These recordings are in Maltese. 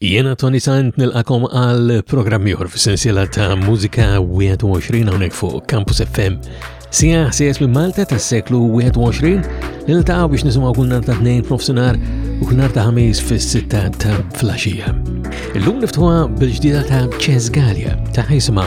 Jiena Tony Sant nilqakom għal programm ieħor fis-sensiela ta' mużika 21 hawnhekk fuq Campus FM. Sija ħsies minn Malta tas-seklu 21 li niltaqgħu biex nisimgħu kull nhar ta' tnejn f'nofsinhar u kull nhar ta' ħamis fis-sitta ta' flaxija. Illum niftħuha bil-ġdida ta' Ches Gallia ta' ħisma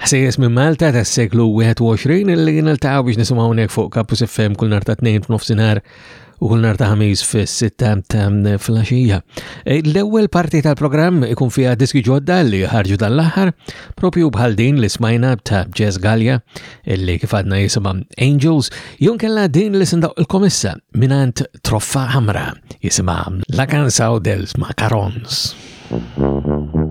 Ħsejjes minn Malta tas-seklu 21 li niltaqgħu biex nisimgħu hawnhekk fuq Kapus FM kull nhar ta' tnejn f'nofsinhar u kull nhar ta' ħamis fis-sitta ta' flaxija. E, l-ewwel parti tal-programm ikun fiha diski ġodda li ħarġu dal-aħħar, propju bħal din li smajna ta' Jazz Gallia li kif għadna jisimha Angels, jew kella din li sindaq il-komissa minant Troffa Ħamra jisimha La Canção dels Macarons. Thank you.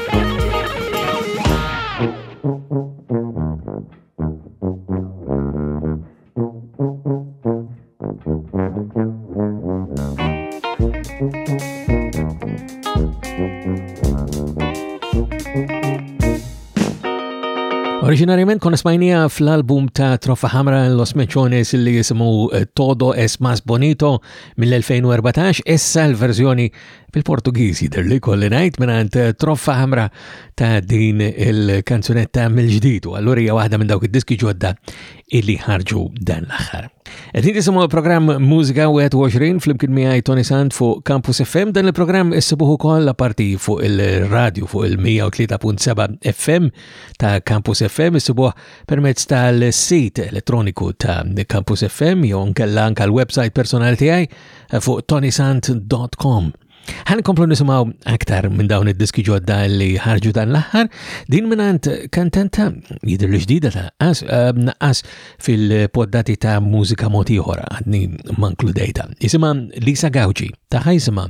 Oriġinarjament konna smajnija fl-album ta' Troffa Hamra Los Mechones li jisimu eh, Todo es Mas Bonito mill-2014, issa l-verżjoni Bil-Portugiż jidher li kolli ngħid mingħand eh, troffa ħamra ta' din il-kanzunetta mill-ġdid u allura hija waħda minn dawk id-diski ġodda illi ħarġu dan l-aħħar. Qed nisimgħu l-programm Mużika 21 flimkien miegħi Tony Sant fuq Campus FM dan il-programm issibuh ukoll parti fuq il-radju fuq il-103.7 FM ta' Campus FM issibuh permezz tal-sit elettroniku ta' Campus FM jew nkella anke l-website personali tiegħi fuq tonisant.com. Ħan komplu nisimaw aktar minn dawn id-diski ġodda li ħarġu dan l-aħħar, din minnant kantenta jidir li ġdida ta' as, eh, naqqas fil-poddati ta' mużika motiħor għadni mankludejta. Jisima Lisa Gauci, ta' ħajsima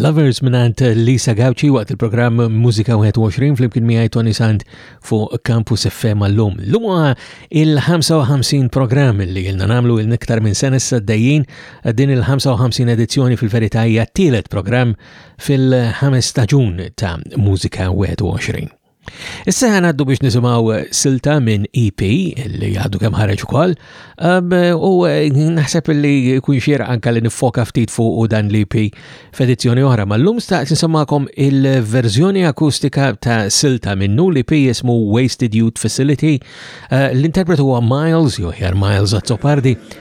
Lovers minant Lisa Gauci waqt il-programm Musika 21 fl-imkien miħaj Tony Sand fu Campus FM l-lum. L-lum il-55 programm li jilna namlu il-niktar minn sena s-saddajin Din il-55 edizzjoni fil-verità hija t-tielet programm fil-ħames staġun ta' Mużika 21. Issa għaddu biex nisimaw silta minn EP li għaddu kemm ħareġ ukoll um, u eh, naħseb li kun xier anka li nifoka ftit fuq u dan l-EP f'edizzjoni oħra. Ma l-lum staqt nisimakom il-verżjoni akustika ta' silta minnu li EP jismu Wasted Youth Facility eh, l-interpretu huwa Miles, joħjar Miles Azzopardi,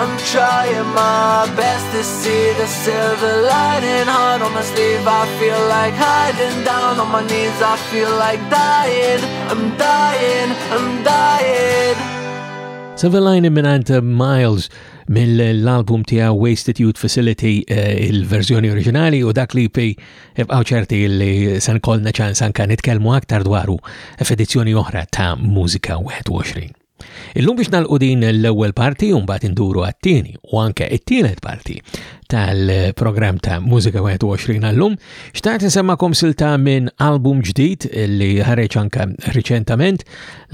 I'm trying my best to see the silver lining Heart on my sleeve, I feel like hiding Down on my knees, I feel like dying I'm dying, I'm dying Silver lining minant uh, Miles mill-album tija Wasted Youth Facility uh, il-verżjoni oriġinali u dak li pi ibqaw ċerti li san kolna ċans anka nitkelmu aktar dwaru f'edizzjoni oħra ta' Musika 21. Illum biex nalqu din l-ewwel parti u mbagħad induru għat-tieni u anke it-tielet parti tal-programm ta' Mużika 21 għallum, xtaqt insemmakom silta minn album ġdid li ħareġ anke riċentament,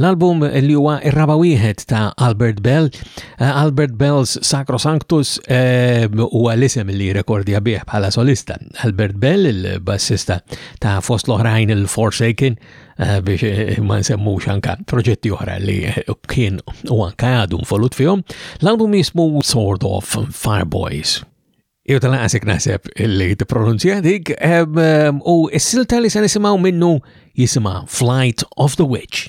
l-album li huwa r-raba' wieħed ta' Albert Bell, eh, Albert Bell's Sacrosanctus eh, huwa l-isem li rekordja bih bħala solista. Albert Bell, il-bassista ta' fost l-oħrajn il-Forsaken, Eh, biex eh, ma nsemmux anka proġetti oħra li eh, kien u anka għadu nfolut fihom, l-album jismu Sword of Fireboys. Jew tal-għasek naħseb li t-pronunzja dik, u s-silta li se nisimaw minnu jisima Flight of the Witch.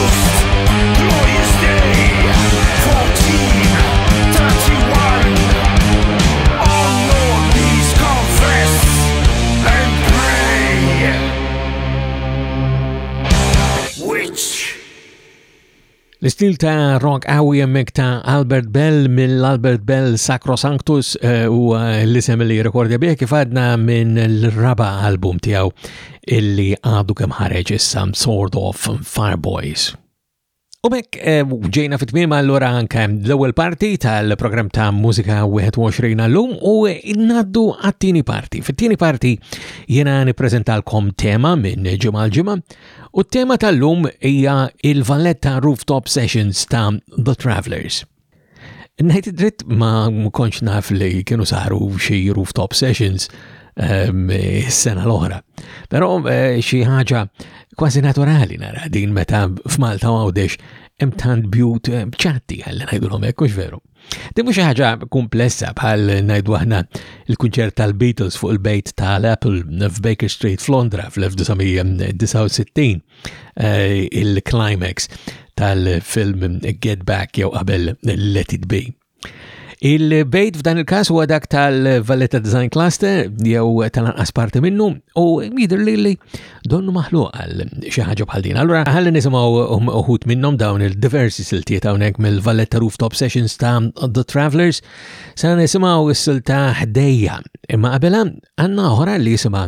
L-istil ta' rock għawi jemmek ta' Albert Bell mill-Albert Bell Sacrosanctus eh, u eh, l-isem li rekordja bieħ kif għadna minn l-raba album tijaw illi għadu kemm ħareġ issa Sword of Fireboys. U bekk eh, ġejna fit tmiem allura anke l-ewwel parti tal-programm ta' Mużika 21 għallum u ngħaddu għat-tieni parti. Fit-tieni parti jiena nippreżentalkom tema minn ġimgħa l-ġimgħa u t-tema tal-lum hija il-valletta Rooftop Sessions ta' The Travelers. Ngħid id-dritt ma kontx naf li kienu saru xi rooftop sessions ehm, s-sena l-oħra. Però eh, xi ħaġa kważi naturali nara din meta f'Malta u għawdex hemm tant bjut eh, ċatti għalli ngħidulhom hekk hux veru. Din mhux ħaġa kumplessa bħal ngħidu aħna il-kunċert tal-Beatles fuq il-bejt tal-Apple f'Baker Street f'Londra fl-1969. il-climax tal-film Get Back jew qabel Let It Be. Il-bejt f'dan il-kas huwa dak tal-Valletta Design Cluster jew tal-anqas parti minnu u jidher li li donnu maħluq għal xi ħaġa bħal din. Allura ħalli nisimgħu um, uħut minnhom dawn il-diversi siltiet hawnhekk mill-Valletta Rooftop Sessions ta' The Travelers sa nisimgħu s-silta ħdejja imma qabela għandna oħra li jisimha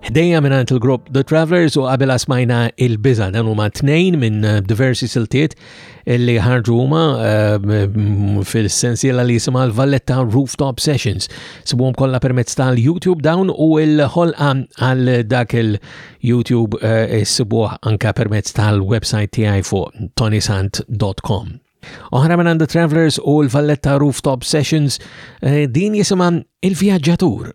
Ħdejja mingħand il-grupp The Travelers u qabel smajna il-biża dan huma tnejn minn diversi siltiet li ħarġu huma ehm, fil-sensiela li jisimha l-Valletta Rooftop Sessions. Sibuhom kollha permezz tal-YouTube dawn u l-ħolqa għal dak il-YouTube eh, sibuh anka permezz tal-website tiegħi fuq tonisant.com. Oħra minn għandu Travelers u l-Valletta Rooftop Sessions eh, din jisimha Il-Vjaġġatur.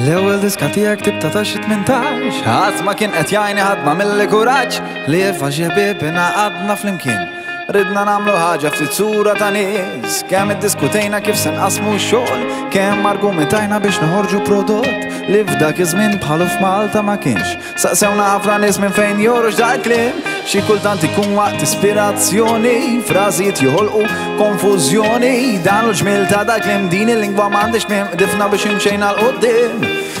L-ewwel diska tiegħek tibta ta' xi tmintax, ħadd ma kien qed jgħini ħadd ma milli kuraġġ li faxi bibina għadna flimkien. Ridna nagħmlu ħaġa ftit sura ta' nies, kemm iddiskutejna kif se nqasmu x-xogħol, kemm argumentajna biex noħorġu prodott li f'dak iż-żmien bħalu f'Malta ma kienx. Saqsewna ħafna nies minn fejn jorġ dal kliem xi kultant ikun waqt ispirazzjoni, frażijiet joħolqu konfużjoni, dan u ġmiel ta' dal kliem din il-lingwa m'għandix minn difna biex imxejna l-qudiem.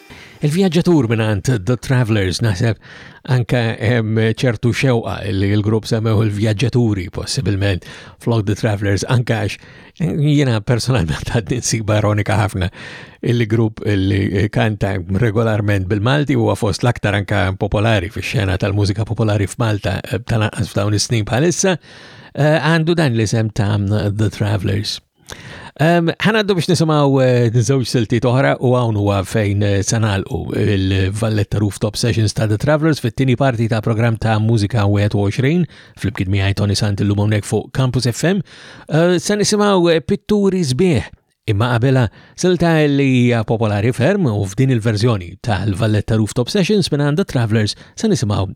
Il-vjaġġatur mingħand The Travellers naħseb anke hemm ċertu xewqa li l-grupp semmew il-vjaġġaturi possibilment flok The Travellers anke għax jiena personalment għad nsiba ironika ħafna il-grupp li kanta regolarment bil-Malti huwa fost l-aktar anke popolari fix-xena tal-mużika popolari f'Malta eh, tal-anqas f'dawn is-snin bħalissa eh, għandu dan l-isem ta' The Travellers. Ħanaddu biex nisimaw nżewġ eh, silti toħra u hawn huwa fejn eh, sanalqu il-Valletta Rooftop Sessions ta' The Travelers fit-tieni parti ta' programm ta' Mużika 21 fl-imkien miegħi Tony Sant illum hawnhekk fuq Campus FM. Eh, se nisimgħu pitturi sbieħ imma qabela silta li hija popolari ferm u f'din il-verżjoni tal-Valletta Rooftop Sessions minn The Travelers se nisimgħu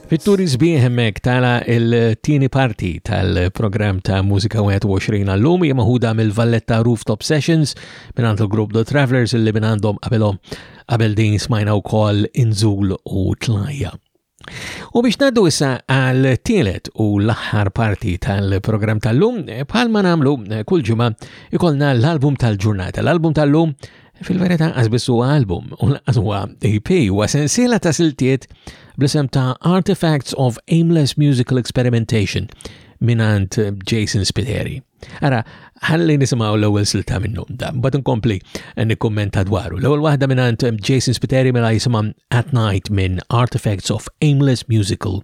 Fit-turi sbieħ hemmhekk tala il-tieni parti tal-programm ta' Mużika 21 għallum hija maħuda mill-Valletta Rooftop Sessions minn għandu grupp The Travelers li minn għandhom qabelhom qabel din smajna wkoll Inżul u Tlajja. U biex naddu issa għal tielet u l-aħħar parti tal-programm tal-lum, bħalma namlu eh, kull ġimgħa ikolna l-album tal-ġurnata. L-album tal-lum Fil-verità qasbis huwa album u lanqas huwa EP huwa sensiela ta' siltiet bl-isem ta' Artifacts of Aimless Musical Experimentation minant Jason Spiteri. Ara, ħalli nisimaw l-ewwel silta minnu, da, bat nkompli nikkummenta dwaru. L-ewwel waħda minant Jason Spiteri mela jisimha At Night minn Artifacts of Aimless Musical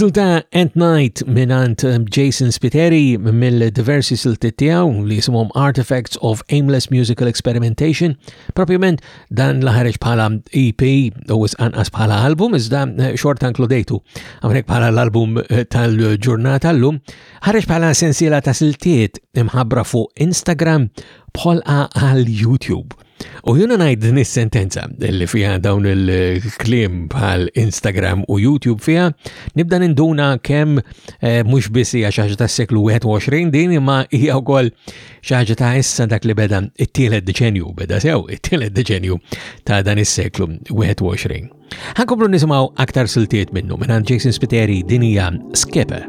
Silta Ant Night minant um, Jason Spiteri mill-diversi silti tijaw li jisimhom Artifacts of Aimless Musical Experimentation, propjament Dan la ħareġ bħala EP u anqas bħala album, iżda eh, xorta inkludejtu. Għamrek bħala l-album eh, tal-ġurnata l-lum, ħareġ bħala sensiela ta' siltiet imħabra fuq Instagram bħolqa għal YouTube. U juna najd din sentenza li fija dawn il-klim bħal Instagram u YouTube fija, nibda ninduna kem eh, mux bissi għaxax ta' seklu 21 din imma hija wkoll Xi ħaġa ta' issa dak li beda it-tielet deċenju, beda sew it-tielet deċenju ta' dan is-seklu 21. Ħankomplu nisimgħu aktar siltiet minnu minn Jason Spiteri dinija Skipper.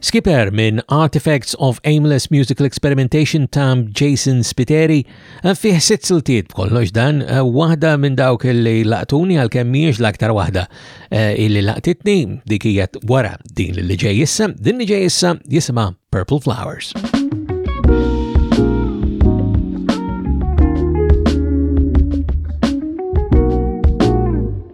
Skipper minn Artifacts of Aimless Musical Experimentation ta' Jason Spiteri eh, fih sitt siltiet b'kollox dan, eh, waħda minn dawk li laqtuni għal kemmiex l-aktar waħda eh, illi laqtitni dik hija wara din li ġej issa, din li ġej issa jisimha Purple Flowers.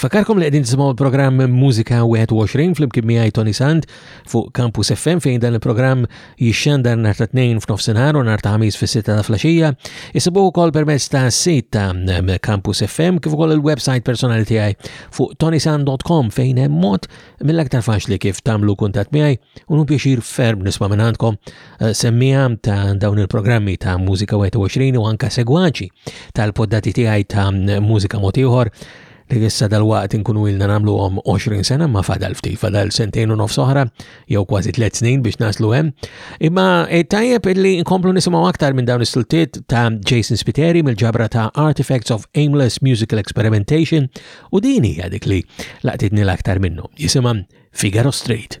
Fakarkom li qegħdin tisimgħu l-programm Mużika 21 fl-imkien miegħi Tony Sand fuq Campus FM fejn dan il-programm jixxandar nhar ta' tnejn f'nofsinhar u nhar ta' ħamis fis-sitta ta' flaxija. Isibuh ukoll permezz ta' sit ta' Campus FM kif ukoll il-website personali tiegħi fuq tonysand.com fejn hemm mod mill-aktar faċli kif tagħmlu kuntatt miegħi u nu pjaċir ferm nisma' minn għandkom Eh, semmija ta' dawn il-programmi ta' Mużika 21 u anka segwaċi tal-poddati tiegħi ta' Mużika Motiħor li issa dal-waqt inkunu ilna namlu għom 20 sena ma fadal ftit, fadal sentejn u nofs oħra, jew kważi 3 snin biex naslu hemm. Imma eh, tajjeb illi nkomplu nisimgħu aktar minn dawn is-siltiet ta' Jason Spiteri mill-ġabra ta' Artifacts of Aimless Musical Experimentation u din hija dik li laqtitni l-aktar minnu. Jisimha Figaro Street.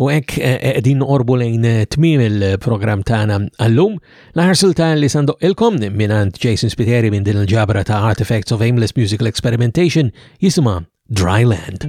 U hekk eh, eh, qegħdin noqorbu lejn eh, tmiem il-programm tagħna għallum. L-aħħar silta li sandoq ilkom minant Jason Spiteri minn din il-ġabra ta' Artifacts of Aimless Musical Experimentation jisimha Dry Land.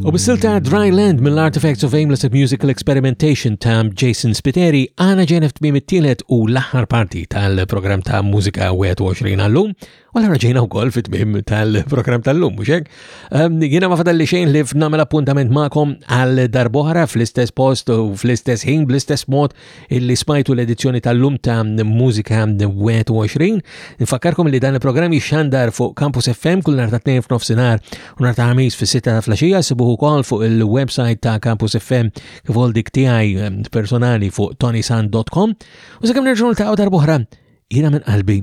U bis-silta Dry Land mill-Artifacts of Aimless Musical Experimentation ta' Jason Spiteri għana ġejna f'tmiem it-tielet u l-aħħar parti tal-programm ta' Mużika 21 għallum u l-għana ġejna wkoll fit-tmiem tal-programm tal-lum, mhux hekk? Ehm, jiena ma fadalli xejn li f'nagħmel appuntament magħkom għal darbohra fl-istess post u fl-istess ħin bl-istess mod illi smajtu l-edizzjoni tal-lum ta' Mużika 21. Nfakkarkom li dan il-programm jixxandar fuq Campus FM kull nar ta' 2 f'nofsinhar u nar ta' ħamis fis-6 ta' flaxija sibuħu kol fuq il-website ta' Campus FM kif ukoll dik tiegħi ehm, personali fuq tonisan.com u sakemm nerġgħu niltaqgħu darbohra jiena minn qalbi